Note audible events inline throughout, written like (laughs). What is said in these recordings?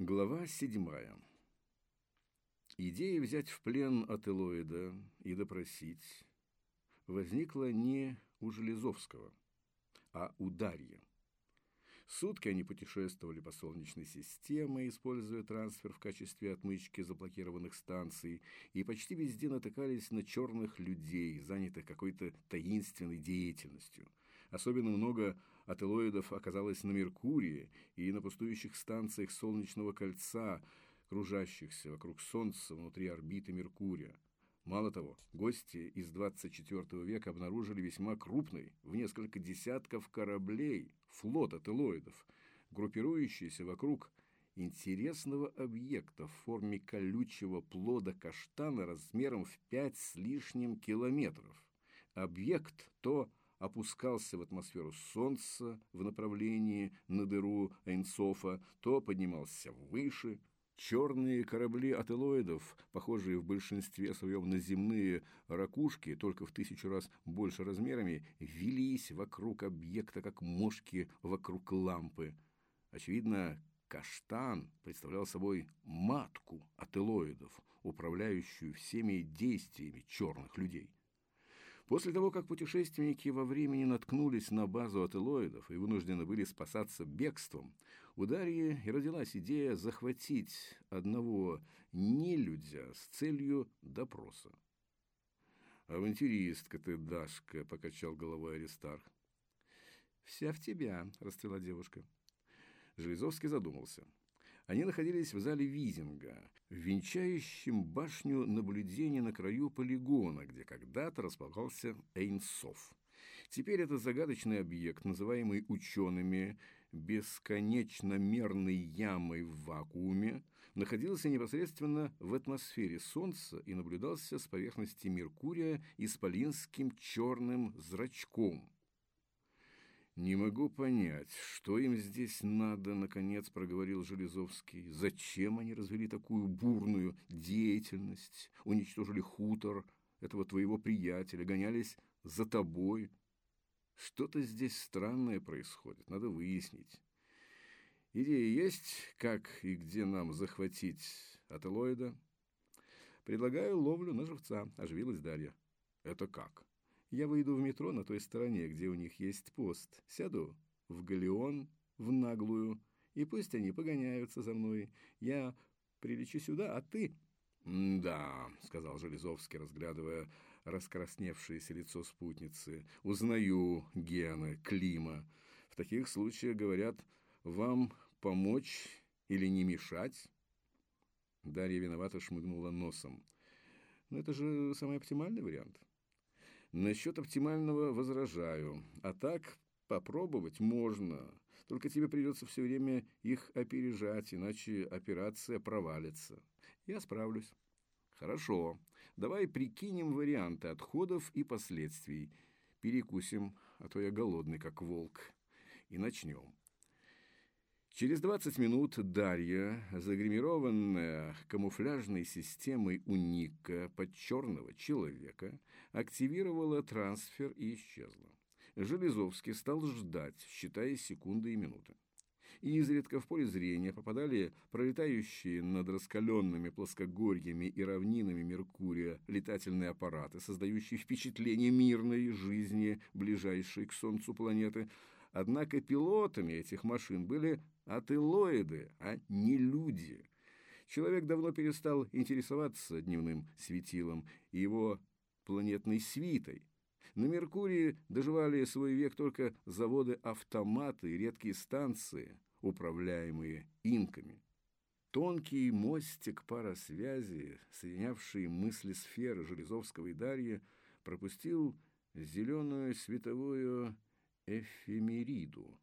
Глава седьмая. Идея взять в плен Ателоида и допросить возникла не у Железовского, а у Дарьи. Сутки они путешествовали по Солнечной системе, используя трансфер в качестве отмычки заблокированных станций, и почти везде натыкались на черных людей, занятых какой-то таинственной деятельностью. Особенно много ателоидов оказалось на Меркурии и на пустующих станциях Солнечного кольца, кружащихся вокруг Солнца внутри орбиты Меркурия. Мало того, гости из 24 века обнаружили весьма крупный, в несколько десятков кораблей, флот ателоидов, группирующийся вокруг интересного объекта в форме колючего плода каштана размером в пять с лишним километров. Объект то опускался в атмосферу Солнца в направлении на дыру Эйнсофа, то поднимался выше. Черные корабли ателоидов, похожие в большинстве своем на земные ракушки, только в тысячу раз больше размерами, вились вокруг объекта, как мошки вокруг лампы. Очевидно, каштан представлял собой матку ателоидов, управляющую всеми действиями черных людей. После того, как путешественники во времени наткнулись на базу ателоидов и вынуждены были спасаться бегством, у Дарьи и родилась идея захватить одного нелюдя с целью допроса. «Авантюристка ты, Дашка!» – покачал головой Аристарх. «Вся в тебя», – расцвела девушка. Железовский задумался – они находились в зале Визинга, венчающем башню наблюдения на краю полигона, где когда-то располагался Эйнсов. Теперь этот загадочный объект, называемый учеными бесконечно мерной ямой в вакууме, находился непосредственно в атмосфере Солнца и наблюдался с поверхности Меркурия исполинским черным зрачком – «Не могу понять, что им здесь надо», — наконец проговорил Железовский. «Зачем они развели такую бурную деятельность, уничтожили хутор этого твоего приятеля, гонялись за тобой? Что-то здесь странное происходит, надо выяснить. Идея есть, как и где нам захватить ателоида?» «Предлагаю ловлю на живца», — оживилась Дарья. «Это как?» Я выйду в метро на той стороне, где у них есть пост. Сяду в галеон, в наглую, и пусть они погоняются за мной. Я прилечу сюда, а ты...» «Да», — сказал Железовский, разглядывая раскрасневшееся лицо спутницы. «Узнаю Гена, Клима. В таких случаях, говорят, вам помочь или не мешать?» Дарья виновато шмыгнула носом. «Но это же самый оптимальный вариант. Насчет оптимального возражаю. А так попробовать можно. Только тебе придется все время их опережать, иначе операция провалится. Я справлюсь. Хорошо. Давай прикинем варианты отходов и последствий. Перекусим, а то я голодный, как волк. И начнем. Через 20 минут Дарья, загримированная камуфляжной системой уника под черного человека, активировала трансфер и исчезла. Железовский стал ждать, считая секунды и минуты. И изредка в поле зрения попадали пролетающие над раскаленными плоскогорьями и равнинами Меркурия летательные аппараты, создающие впечатление мирной жизни ближайшей к Солнцу планеты. Однако пилотами этих машин были ателоиды, а не люди. Человек давно перестал интересоваться дневным светилом и его планетной свитой. На Меркурии доживали свой век только заводы-автоматы и редкие станции, управляемые инками. Тонкий мостик паросвязи, соединявший мысли сферы Железовского и Дарьи, пропустил зеленую световую эфемериду.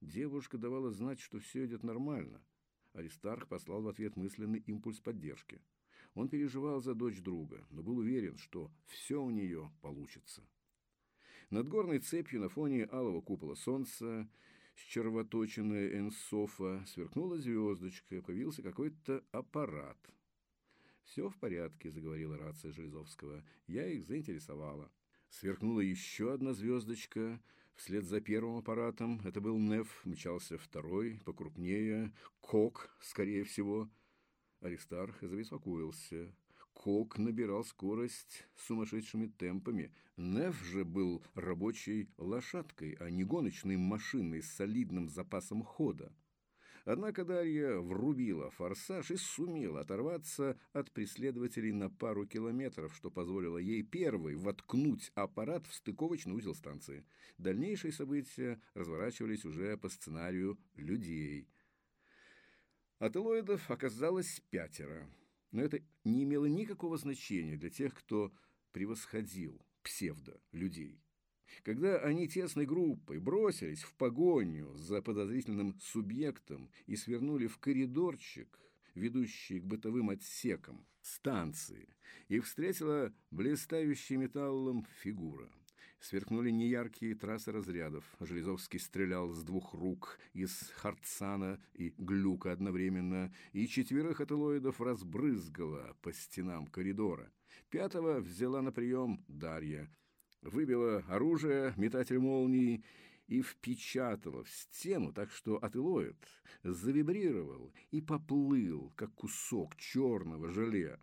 Девушка давала знать, что все идет нормально. Аристарх послал в ответ мысленный импульс поддержки. Он переживал за дочь друга, но был уверен, что все у нее получится. Над горной цепью на фоне алого купола солнца, с червоточиной энсофа, сверкнула звездочка, появился какой-то аппарат. «Все в порядке», — заговорила рация Железовского. «Я их заинтересовала». Сверкнула еще одна звездочка, Вслед за первым аппаратом, это был НЕФ, мчался второй, покрупнее, КОК, скорее всего. Аристарх забеспокоился. Кок набирал скорость сумасшедшими темпами. Неф же был рабочей лошадкой, а не гоночной машиной с солидным запасом хода. Однако Дарья врубила форсаж и сумела оторваться от преследователей на пару километров, что позволило ей первой воткнуть аппарат в стыковочный узел станции. Дальнейшие события разворачивались уже по сценарию людей. Ателоидов оказалось пятеро. Но это не имело никакого значения для тех, кто превосходил псевдо-людей. Когда они тесной группой бросились в погоню за подозрительным субъектом и свернули в коридорчик, ведущий к бытовым отсекам станции, их встретила блистающая металлом фигура – Сверкнули неяркие трассы разрядов. Железовский стрелял с двух рук, из Харцана и Глюка одновременно, и четверых ателоидов разбрызгала по стенам коридора. Пятого взяла на прием Дарья. Выбила оружие, метатель молнии, и впечатала в стену, так что ателоид завибрировал и поплыл, как кусок черного желе.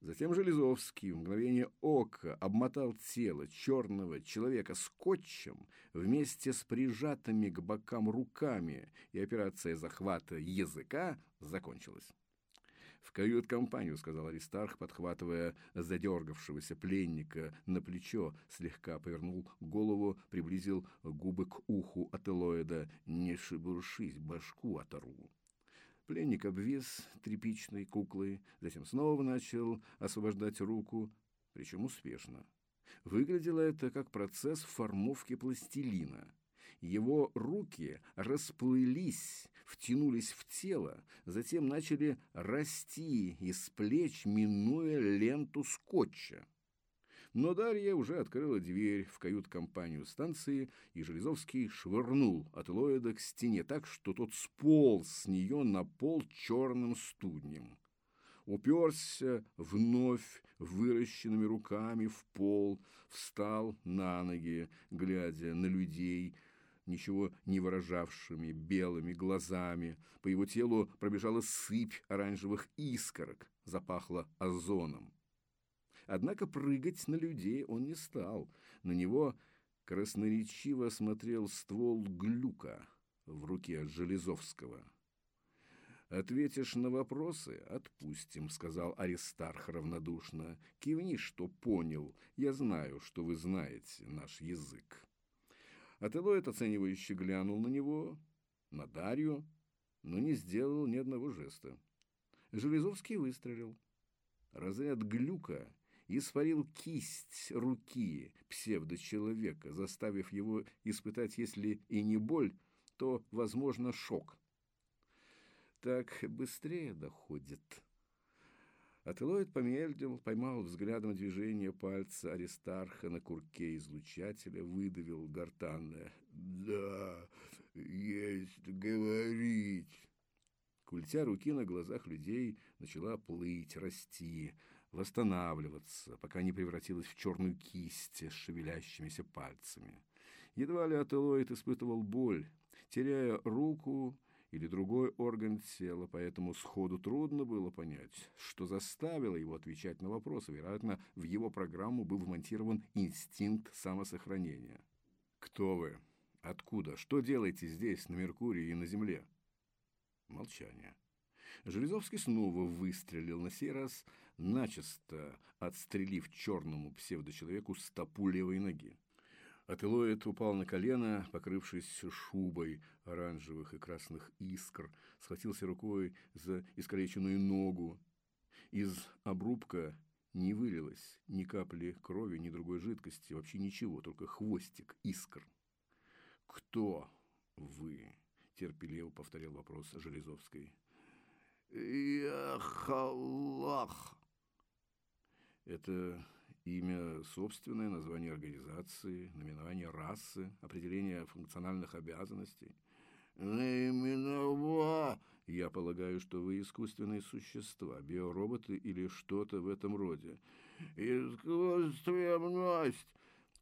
Затем Железовский в мгновение ока обмотал тело черного человека скотчем вместе с прижатыми к бокам руками, и операция захвата языка закончилась. «В кают-компанию», — сказал Аристарх, подхватывая задергавшегося пленника на плечо, слегка повернул голову, приблизил губы к уху ателоида. «Не шебуршись, башку оторву». Пленник обвис тряпичной куклой, затем снова начал освобождать руку, причем успешно. Выглядело это как процесс формовки пластилина. Его руки расплылись, втянулись в тело, затем начали расти из плеч, минуя ленту скотча. Но Дарья уже открыла дверь в кают-компанию станции, и Железовский швырнул от Ллойда к стене так, что тот сполз с нее на пол черным студнем. Уперся вновь выращенными руками в пол, встал на ноги, глядя на людей, ничего не выражавшими белыми глазами. По его телу пробежала сыпь оранжевых искорок, запахло озоном. Однако прыгать на людей он не стал. На него красноречиво смотрел ствол глюка в руке Железовского. «Ответишь на вопросы – отпустим», – сказал Аристарх равнодушно. «Кивни, что понял. Я знаю, что вы знаете наш язык». Ателоид оценивающе глянул на него, на Дарью, но не сделал ни одного жеста. Железовский выстрелил. Разряд глюка испарил кисть руки псевдочеловека, заставив его испытать, если и не боль, то, возможно, шок. Так быстрее доходит. Ателоид помедлил, поймал взглядом движение пальца Аристарха на курке излучателя, выдавил гортанное «Да, есть говорить». Культя руки на глазах людей начала плыть, расти – восстанавливаться, пока не превратилась в черную кисть с шевелящимися пальцами. Едва ли Ателоид испытывал боль, теряя руку или другой орган тела, поэтому сходу трудно было понять, что заставило его отвечать на вопросы. Вероятно, в его программу был вмонтирован инстинкт самосохранения. «Кто вы? Откуда? Что делаете здесь, на Меркурии и на Земле?» Молчание. Железовский снова выстрелил, на сей раз начисто отстрелив черному псевдочеловеку стопу левой ноги. Ателоид упал на колено, покрывшись шубой оранжевых и красных искр, схватился рукой за искалеченную ногу. Из обрубка не вылилось ни капли крови, ни другой жидкости, вообще ничего, только хвостик искр. «Кто вы?» – терпеливо повторил вопрос Железовской. «Я Халлах», это имя собственное, название организации, наименование расы, определение функциональных обязанностей. Наименова... Я полагаю, что вы искусственные существа, биороботы или что-то в этом роде. Искусственность.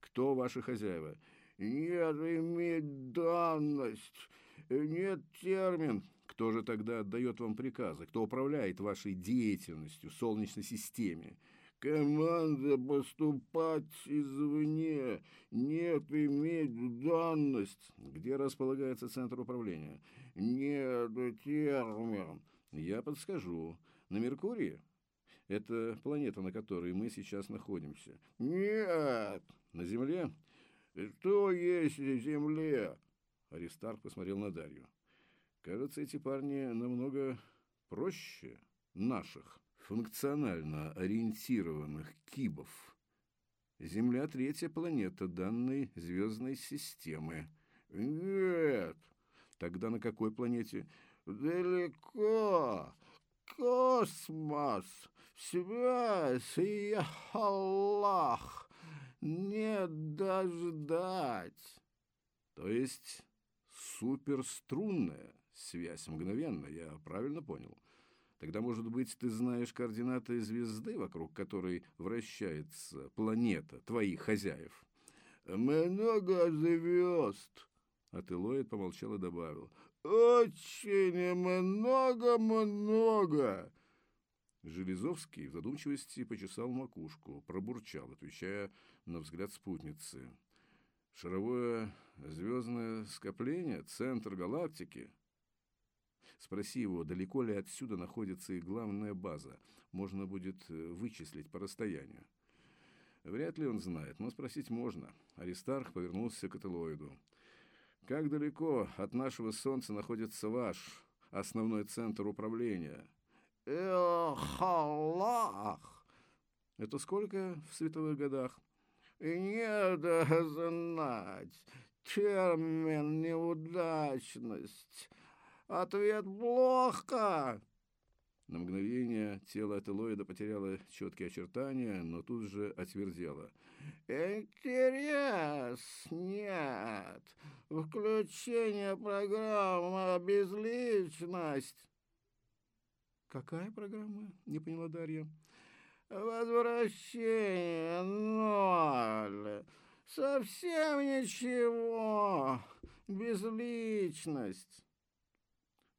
Кто ваши хозяева? Нет иметь данность. Нет термин. Кто же тогда отдает вам приказы? Кто управляет вашей деятельностью в Солнечной системе? Команда поступать извне. Нет иметь данность. Где располагается центр управления? Нет термин. Я подскажу. На Меркурии? Это планета, на которой мы сейчас находимся. Нет. На Земле? Что есть на Земле? Аристарх посмотрел на Дарью. Кажется, эти парни намного проще наших функционально ориентированных кибов. Земля – третья планета данной звездной системы. Нет. Тогда на какой планете? Далеко. Космос. Связь и Аллах. Не дождать. То есть суперструнная связь мгновенно, я правильно понял? Тогда, может быть, ты знаешь координаты звезды, вокруг которой вращается планета твоих хозяев? Много звезд. Ателоид помолчал и добавил. Очень много-много. Железовский в задумчивости почесал макушку, пробурчал, отвечая на взгляд спутницы. Шаровое звездное скопление, центр галактики. Спроси его, далеко ли отсюда находится их главная база. Можно будет э, вычислить по расстоянию. Вряд ли он знает, но спросить можно. Аристарх повернулся к Ателоиду. Как далеко от нашего Солнца находится ваш основной центр управления? Эх, Аллах! Это сколько в световых годах? Не (laughs) знать. Термин неудачность. Ответ плохо. На мгновение тело Ателоида потеряло четкие очертания, но тут же отвердело. Интерес нет. Включение программы «Безличность». «Какая программа?» — не поняла Дарья. «Возвращение ноль. Совсем ничего. Безличность».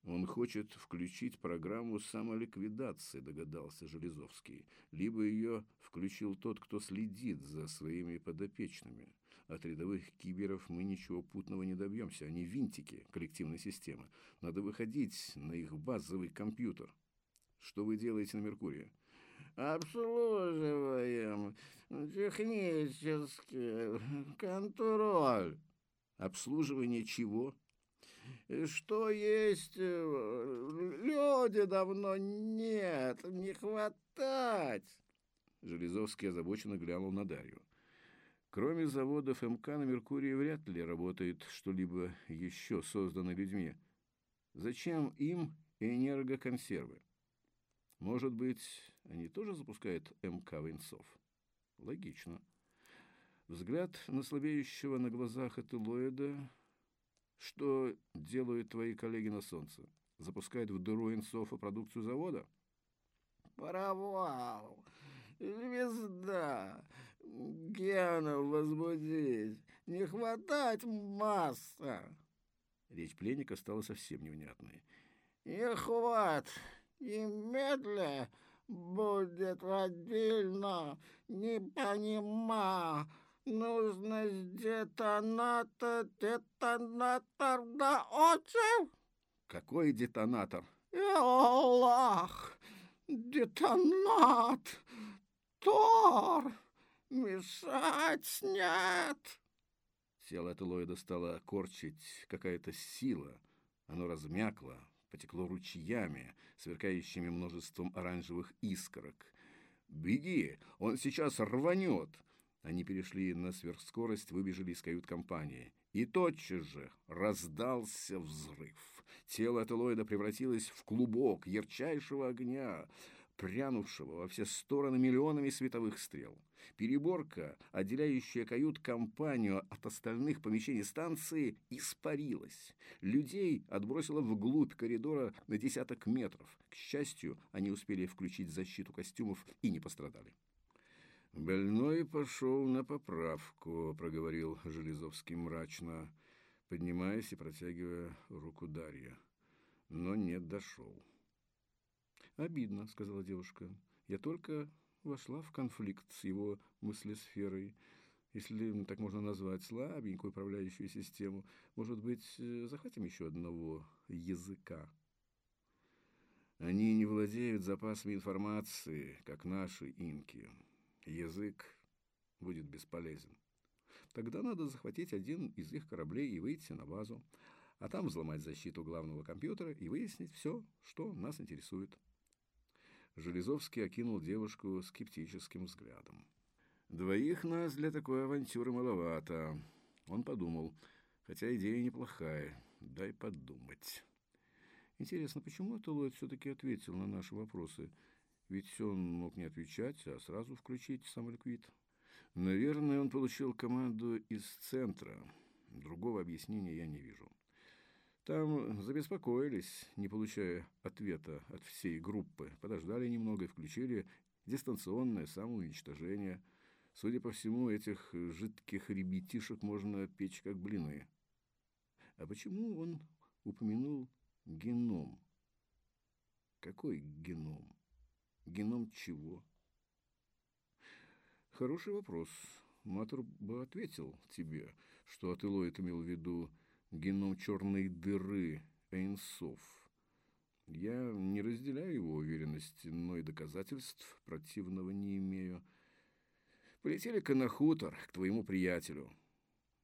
Он хочет включить программу самоликвидации, догадался Железовский. Либо ее включил тот, кто следит за своими подопечными. От рядовых киберов мы ничего путного не добьемся. Они винтики коллективной системы. Надо выходить на их базовый компьютер. Что вы делаете на Меркурии? Обслуживаем. Технический контроль. Обслуживание чего? Что есть? Э, люди давно нет, не хватать. Железовский озабоченно глянул на Дарью. Кроме заводов МК на Меркурии вряд ли работает что-либо еще создано людьми. Зачем им энергоконсервы? Может быть, они тоже запускают МК Венцов? Логично. Взгляд на слабеющего на глазах Этилоида что делают твои коллеги на солнце? Запускают в дыру инсофа продукцию завода? Провал. Звезда. Генов возбудить. Не хватать масса. Речь пленника стала совсем невнятной. И хват. И медля будет отдельно. Не понимаю. Нужно детонатор, детонатор да отчим. Какой детонатор? Аллах, детонат, Тор, мешать нет. Тело Этелоида стало корчить какая-то сила. Оно размякло, потекло ручьями, сверкающими множеством оранжевых искорок. «Беги! Он сейчас рванет!» Они перешли на сверхскорость, выбежали из кают-компании. И тотчас же раздался взрыв. Тело Ателоида превратилось в клубок ярчайшего огня, прянувшего во все стороны миллионами световых стрел. Переборка, отделяющая кают-компанию от остальных помещений станции, испарилась. Людей отбросило вглубь коридора на десяток метров. К счастью, они успели включить защиту костюмов и не пострадали. «Больной пошел на поправку», — проговорил Железовский мрачно, поднимаясь и протягивая руку Дарья. Но не дошел. «Обидно», — сказала девушка. «Я только вошла в конфликт с его мыслесферой, если так можно назвать, слабенькую управляющую систему. Может быть, э, захватим еще одного языка?» Они не владеют запасами информации, как наши инки язык будет бесполезен. Тогда надо захватить один из их кораблей и выйти на базу, а там взломать защиту главного компьютера и выяснить все, что нас интересует. Железовский окинул девушку скептическим взглядом. «Двоих нас для такой авантюры маловато», — он подумал, хотя идея неплохая, дай подумать. Интересно, почему Аталоид все-таки ответил на наши вопросы — ведь он мог не отвечать, а сразу включить самоликвид. Наверное, он получил команду из центра. Другого объяснения я не вижу. Там забеспокоились, не получая ответа от всей группы. Подождали немного и включили дистанционное самоуничтожение. Судя по всему, этих жидких ребятишек можно печь как блины. А почему он упомянул геном? Какой геном? Геном чего? Хороший вопрос. Матер бы ответил тебе, что Ателоид имел в виду геном черной дыры Эйнсов. Я не разделяю его уверенности, но и доказательств противного не имею. Полетели-ка на хутор, к твоему приятелю.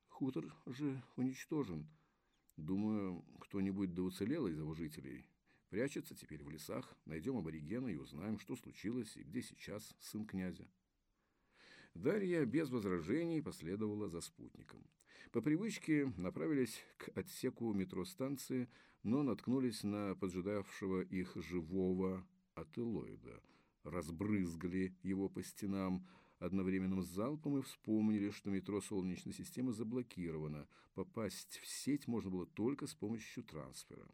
Хутор же уничтожен. Думаю, кто-нибудь да уцелел из его жителей. Прячется теперь в лесах, найдем аборигена и узнаем, что случилось и где сейчас сын князя. Дарья без возражений последовала за спутником. По привычке направились к отсеку метростанции, но наткнулись на поджидавшего их живого ателоида. Разбрызгали его по стенам одновременным залпом и вспомнили, что метро Солнечной системы заблокировано. Попасть в сеть можно было только с помощью трансфера.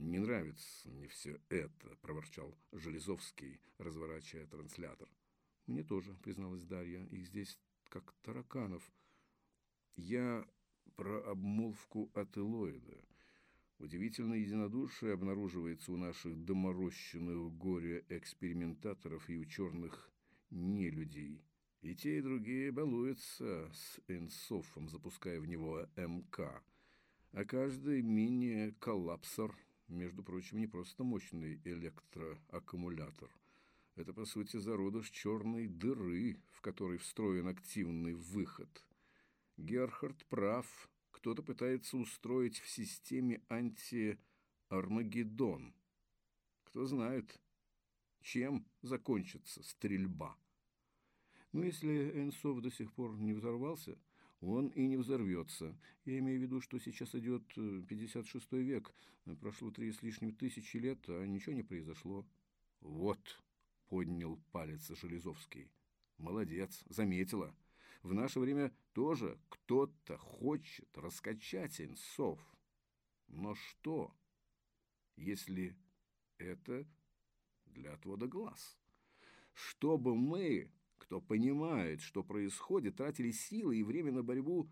«Не нравится мне все это», – проворчал Железовский, разворачивая транслятор. «Мне тоже», – призналась Дарья. «Их здесь как тараканов. Я про обмолвку от Элоида. Удивительное единодушие обнаруживается у наших доморощенных горе-экспериментаторов и у черных нелюдей. И те, и другие балуются с Энсофом, запуская в него МК. А каждый мини-коллапсор – между прочим, не просто мощный электроаккумулятор. Это, по сути, зародыш черной дыры, в которой встроен активный выход. Герхард прав. Кто-то пытается устроить в системе анти-Армагеддон. Кто знает, чем закончится стрельба. Но если Энсов до сих пор не взорвался – он и не взорвется. Я имею в виду, что сейчас идет 56 э, век, прошло три с лишним тысячи лет, а ничего не произошло. Вот, поднял палец Железовский. Молодец, заметила. В наше время тоже кто-то хочет раскачать инсов. Но что, если это для отвода глаз? Чтобы мы кто понимает, что происходит, тратили силы и время на борьбу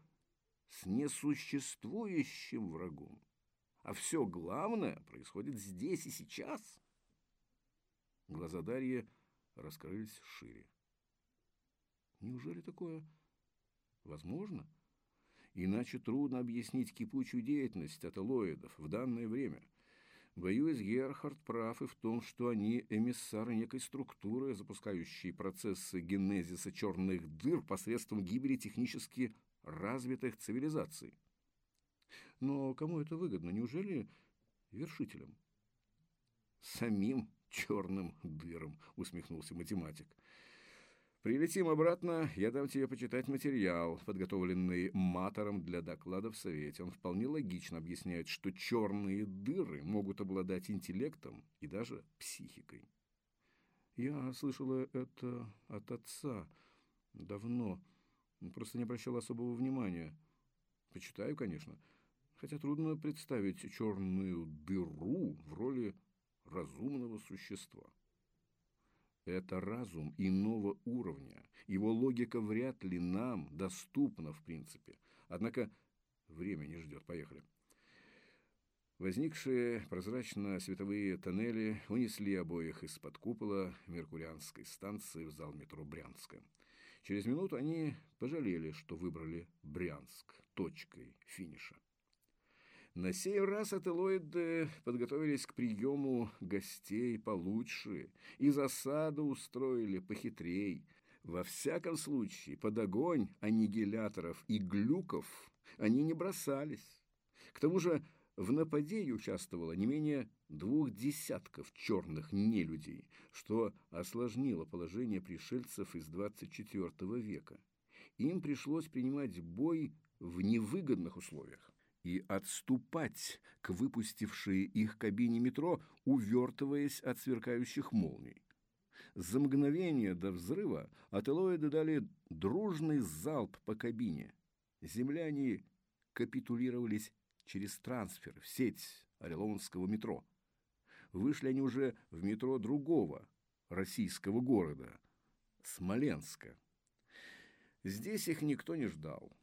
с несуществующим врагом. А все главное происходит здесь и сейчас. Глаза Дарьи раскрылись шире. Неужели такое возможно? Иначе трудно объяснить кипучую деятельность атолоидов в данное время – Боюсь, Герхард прав и в том, что они эмиссары некой структуры, запускающей процессы генезиса черных дыр посредством гибели технически развитых цивилизаций. Но кому это выгодно? Неужели вершителям? Самим черным дырам, усмехнулся математик. Прилетим обратно, я дам тебе почитать материал, подготовленный матором для доклада в Совете. Он вполне логично объясняет, что черные дыры могут обладать интеллектом и даже психикой. Я слышала это от отца давно, просто не обращал особого внимания. Почитаю, конечно, хотя трудно представить черную дыру в роли разумного существа. Это разум иного уровня. Его логика вряд ли нам доступна в принципе. Однако время не ждет. Поехали. Возникшие прозрачно-световые тоннели унесли обоих из-под купола Меркурианской станции в зал метро Брянска. Через минуту они пожалели, что выбрали Брянск точкой финиша. На сей раз ателоиды подготовились к приему гостей получше и засаду устроили похитрей. Во всяком случае, под огонь аннигиляторов и глюков они не бросались. К тому же в нападении участвовало не менее двух десятков черных нелюдей, что осложнило положение пришельцев из 24 века. Им пришлось принимать бой в невыгодных условиях и отступать к выпустившей их кабине метро, увертываясь от сверкающих молний. За мгновение до взрыва ателоиды дали дружный залп по кабине. Земляне капитулировались через трансфер в сеть Орелонского метро. Вышли они уже в метро другого российского города – Смоленска. Здесь их никто не ждал.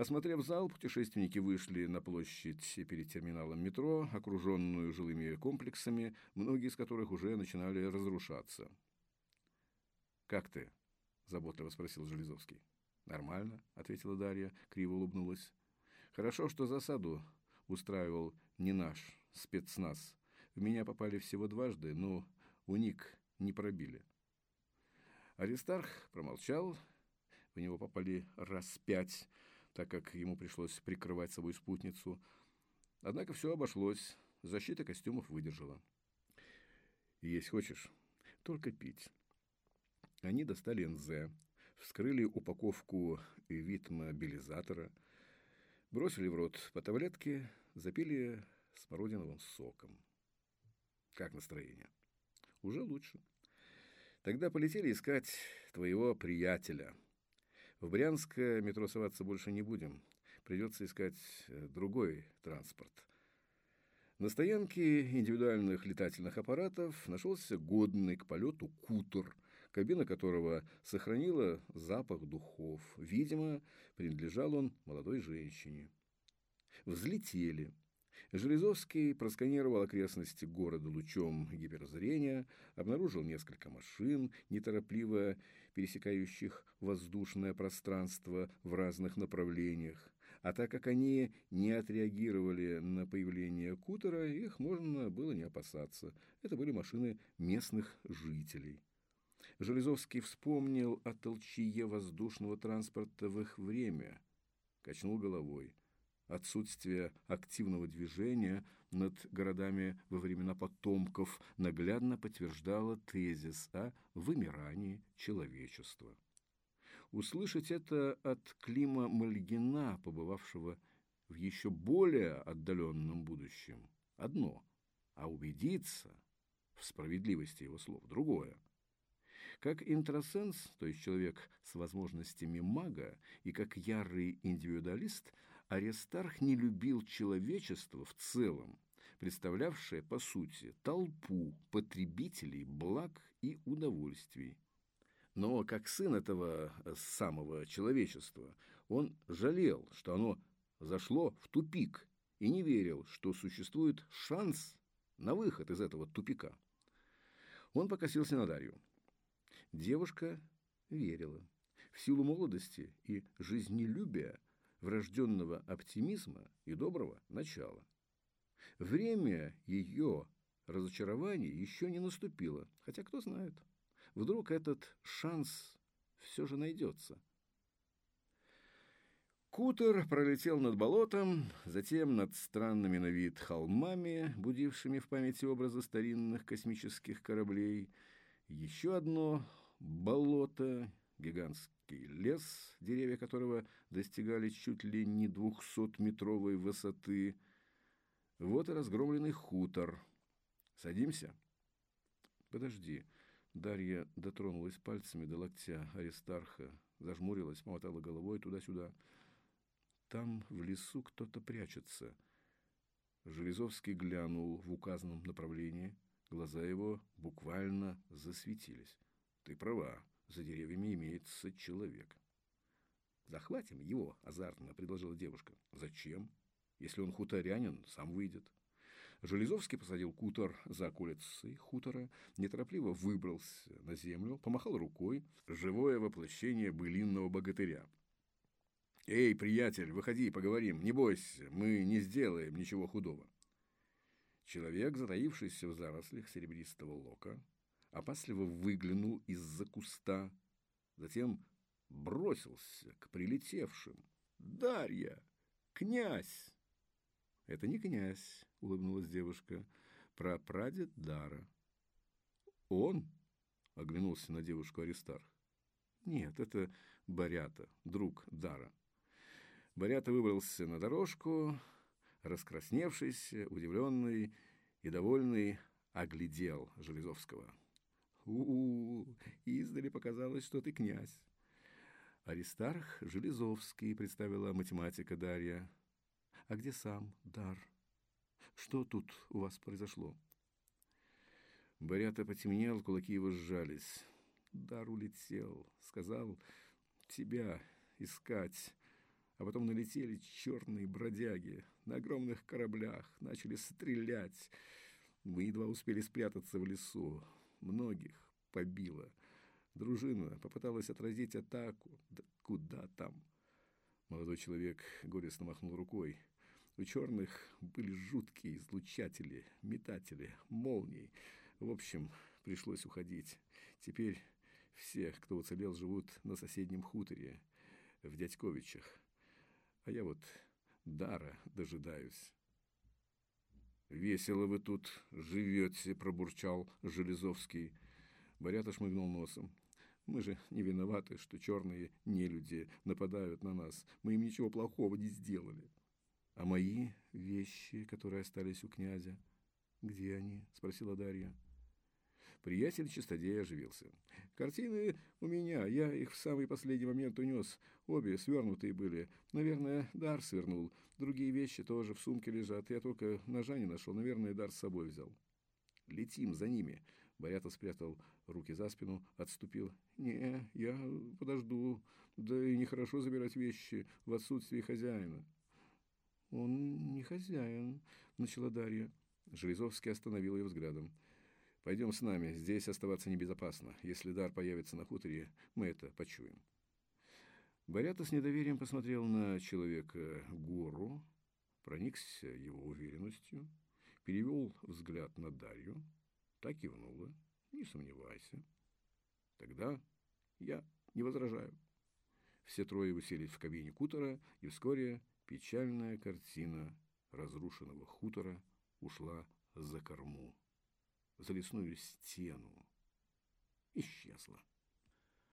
Осмотрев зал, путешественники вышли на площадь перед терминалом метро, окруженную жилыми комплексами, многие из которых уже начинали разрушаться. «Как ты?» – заботливо спросил Железовский. «Нормально», – ответила Дарья, криво улыбнулась. Хорошо, что засаду устраивал не наш спецназ. В меня попали всего дважды, но уник не пробили. Аристарх промолчал, в него попали раз пять, так как ему пришлось прикрывать собой спутницу. Однако все обошлось, защита костюмов выдержала. «Есть хочешь? Только пить». Они достали НЗ, вскрыли упаковку вид-мобилизатора – Бросили в рот по таблетке, запили смородиновым соком. Как настроение? Уже лучше. Тогда полетели искать твоего приятеля. В Брянск метро соваться больше не будем. Придется искать э, другой транспорт. На стоянке индивидуальных летательных аппаратов нашелся годный к полету кутер – кабина которого сохранила запах духов. Видимо, принадлежал он молодой женщине. Взлетели. Железовский просканировал окрестности города лучом гиперзрения, обнаружил несколько машин, неторопливо пересекающих воздушное пространство в разных направлениях. А так как они не отреагировали на появление кутера, их можно было не опасаться. Это были машины местных жителей. Железовский вспомнил о толчье воздушного транспорта в их время, качнул головой. Отсутствие активного движения над городами во времена потомков наглядно подтверждало тезис о вымирании человечества. Услышать это от Клима Мальгина, побывавшего в еще более отдаленном будущем, одно, а убедиться в справедливости его слов другое – как интросенс, то есть человек с возможностями мага, и как ярый индивидуалист, Аристарх не любил человечество в целом, представлявшее, по сути, толпу потребителей благ и удовольствий. Но как сын этого самого человечества, он жалел, что оно зашло в тупик и не верил, что существует шанс на выход из этого тупика. Он покосился на Дарью. Девушка верила. В силу молодости и жизнелюбия, врожденного оптимизма и доброго начала. Время ее разочарования еще не наступило, хотя кто знает, вдруг этот шанс все же найдется. Кутер пролетел над болотом, затем над странными на вид холмами, будившими в памяти образы старинных космических кораблей. Еще одно болото, гигантский лес, деревья которого достигали чуть ли не двухсотметровой высоты. Вот и разгромленный хутор. Садимся? Подожди. Дарья дотронулась пальцами до локтя Аристарха, зажмурилась, помотала головой туда-сюда. Там в лесу кто-то прячется. Железовский глянул в указанном направлении. Глаза его буквально засветились. Ты права, за деревьями имеется человек. Захватим его, азартно предложила девушка. Зачем? Если он хуторянин, сам выйдет. Железовский посадил кутор за околицей хутора, неторопливо выбрался на землю, помахал рукой, живое воплощение былинного богатыря. «Эй, приятель, выходи, поговорим, не бойся, мы не сделаем ничего худого». Человек, затаившийся в зарослях серебристого лока, опасливо выглянул из-за куста, затем бросился к прилетевшим. «Дарья! Князь!» «Это не князь», — улыбнулась девушка, — «прапрадед Дара». «Он?» — оглянулся на девушку Аристарх. «Нет, это Борята, друг Дара». Борята выбрался на дорожку, раскрасневшийся, удивленный и довольный, оглядел Железовского. У, -у, -у издали показалось, что ты князь. Аристарх Железовский, представила математика Дарья. А где сам Дар? Что тут у вас произошло? Борята потемнел, кулаки его сжались. Дар улетел, сказал, тебя искать. А потом налетели черные бродяги на огромных кораблях, начали стрелять. Мы едва успели спрятаться в лесу. Многих побило. Дружина попыталась отразить атаку. Да куда там? Молодой человек горестно махнул рукой. У черных были жуткие излучатели, метатели, молнии. В общем, пришлось уходить. Теперь все, кто уцелел, живут на соседнем хуторе, в Дядьковичах. А я вот дара дожидаюсь. «Весело вы тут живете», – пробурчал Железовский. Борята шмыгнул носом. Мы же не виноваты, что черные нелюди нападают на нас. Мы им ничего плохого не сделали. А мои вещи, которые остались у князя, где они? Спросила Дарья. Приятель чистодей оживился. Картины у меня, я их в самый последний момент унес. Обе свернутые были. Наверное, дар свернул. Другие вещи тоже в сумке лежат. Я только ножа не нашел. Наверное, дар с собой взял. Летим за ними. Борята спрятал руки за спину, отступил. «Не, я подожду. Да и нехорошо забирать вещи в отсутствие хозяина». «Он не хозяин», — начала Дарья. Железовский остановил ее взглядом. «Пойдем с нами. Здесь оставаться небезопасно. Если дар появится на хуторе, мы это почуем». Борята с недоверием посмотрел на человека гору, проникся его уверенностью, перевел взгляд на Дарью, так кивнула. Не сомневайся. Тогда я не возражаю. Все трое уселись в кабине кутера, и вскоре печальная картина разрушенного хутора ушла за корму, за лесную стену, исчезла.